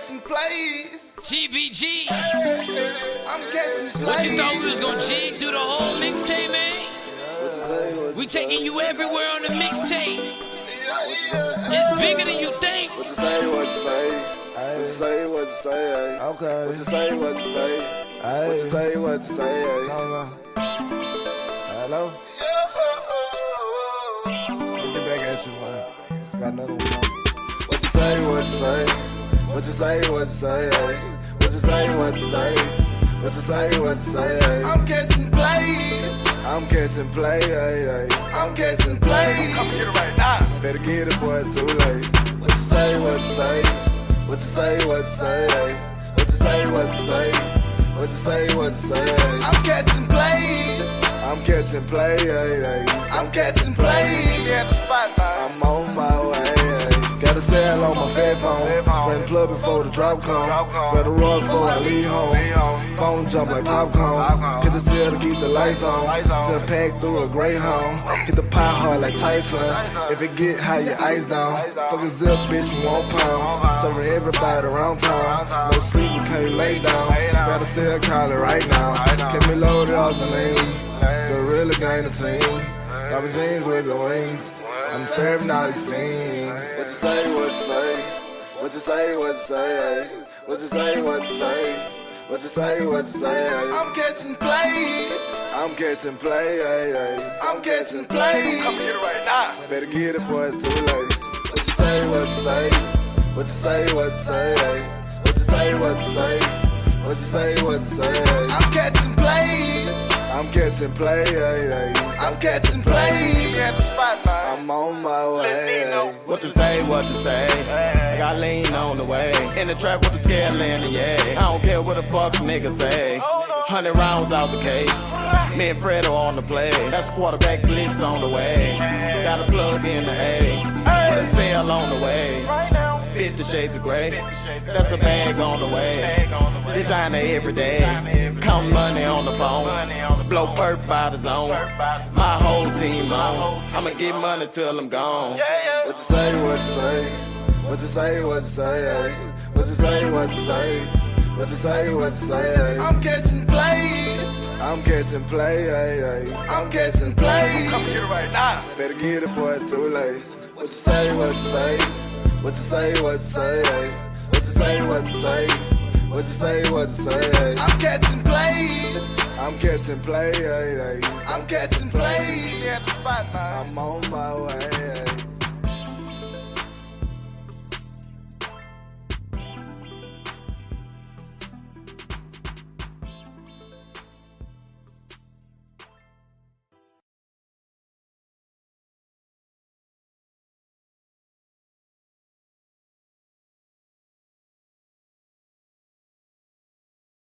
catching plays. TBG. I'm catching plays. What you thought we was gonna jig through the whole mixtape, man? We taking you everywhere on the mixtape. It's bigger than you think. What you say, what you say? What you say, what you say. Eh? Okay. What you say, what you say? What you say, what you say, eh? ay. Hello? Get back at you, man. Got another one. What you say, what you say? What you say, what you say. What you say, what you say? What you say, what you say. I'm catching plays. I'm catching play, ay, ay. I'm catching plays. Come get it right now. Better get it, boy, it's too late. What you say, what you say? What you say, what you say. What you say, what you say? What you say, what you say. I'm catching plays. I'm catching play, ay, ay. I'm catching plays. Before the drop come. Better run before I leave home. Phone jump like popcorn. Catch a cell to keep the lights on. Send a pack through a greyhound. Hit the pie hard like Tyson. If it get high, your ice down. Fucking zip, bitch, one pound. Serving everybody around town. No sleep, we can't lay down. Got a cell calling right now. Keep me loaded off the lane. Gorilla gang the team. Got my jeans with the wings. I'm serving all these fiends. What you say, what you say? What you say, what you say? What you say, what you say? What you say, what you say? I'm catching plays. I'm catching play, ay, ay. I'm catching plays. Come get it right now. Better get it before it's too late. What you say, what you say? What you say, what you say? What you say, what you say? What you say, what you say? I'm catching plays. I'm catching play, ay, ay. I'm catching plays. at the spot, I'm on my way. What to say, what to say. I lean on the way. In the trap with the scale in the yeah. I don't care what the fuck niggas say. Hundred rounds out the cage. Me and Fredo on the play. That's quarterback blitz on the way. Got a plug in the A. With a sale on the way. Fifty shades of gray. That's a bag on the way. Designer every day. Count money on the phone. Blow perp by the zone. My whole team on. I'ma get money till I'm gone. What you say, what you say? What you say, what you say? What you say, what you say? What you say, what you say? I'm catching plays. I'm catching play, ay, ay. I'm catching plays. Come get it right now. Better get it before it's too late. What you say, what you say? What you say, what you say? What you say, what you say? What you say, what you say? I'm catching plays. I'm catching play, ay, ay. I'm catching plays. Yeah, the spot, I'm on my way. ay.